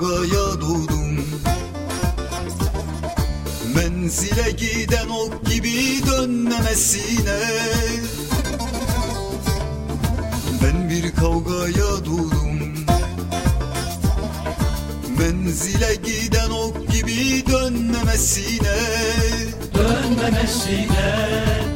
kavgaya doğdum Menzile giden ok gibi dönmemesine. Ben bir kavgaya doğdum Menzile giden ok gibi dönmemesine. Dönmemesine.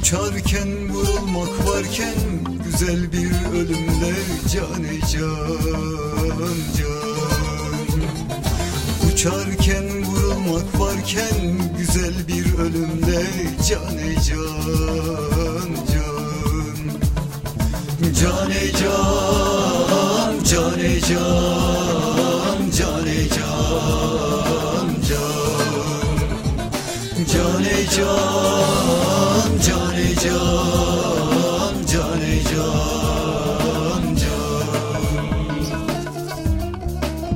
Uçarken vurulmak varken Güzel bir ölümle can can, can. Uçarken vurulmak varken güzel bir ölümde can ey can can. Can can, can can, can can Can can, can can, can can.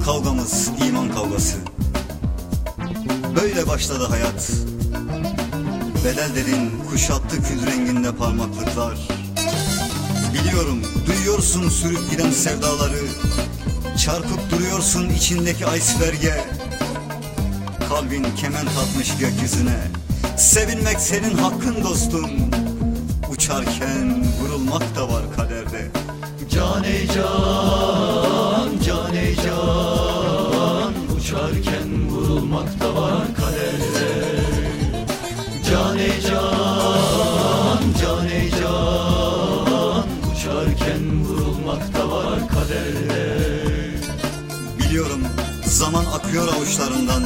Kavgamız iman kavgası. Böyle başladı hayat. Bedel dedin kuşattı kül renginde parmaklıklar. Biliyorum duyuyorsun sürüp giden sevdaları. Çarpıp duruyorsun içindeki iceberge. Kalbin kemen tatmış gökyüzüne Sevinmek senin hakkın dostum. Uçarken vurulmak da var kaderde. Can ey can, can ey can. Uçarken vurulmak da var kaderde. Can ey can, can ey can. Uçarken vurulmak da var kaderde. Biliyorum zaman akıyor avuçlarından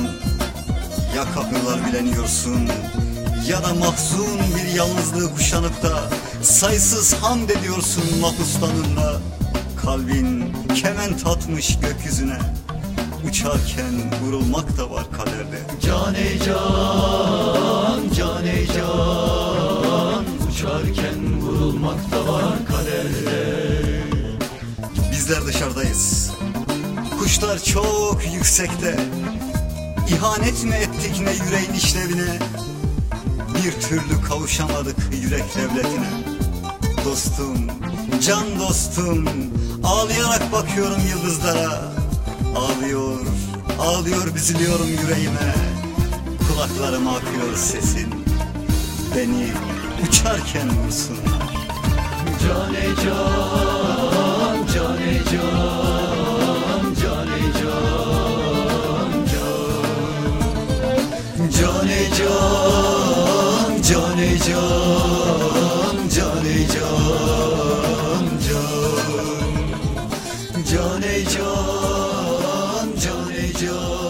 Ya kapılar bileniyorsun Ya da mahzun bir yalnızlığı kuşanıp da Sayısız hamd ediyorsun mahpustanınla Kalbin kemen tatmış gökyüzüne Uçarken vurulmak da var kaderde. Can ey can, can ey can Uçarken vurulmak da var kaderde. Bizler dışarıdayız. Kuşlar çok yüksekte İhanet mi ettik ne yüreğin işlevine? Bir türlü kavuşamadık yürek devletine. Dostum, can dostum Ağlayarak bakıyorum yıldızlara. Ağlıyor, ağlıyor büzülüyorum yüreğime. Kulaklarıma akıyor sesin. Beni uçarken vursunlar. Can ey can, can ey can, Can ey can, can ey can, can. Can can, can can.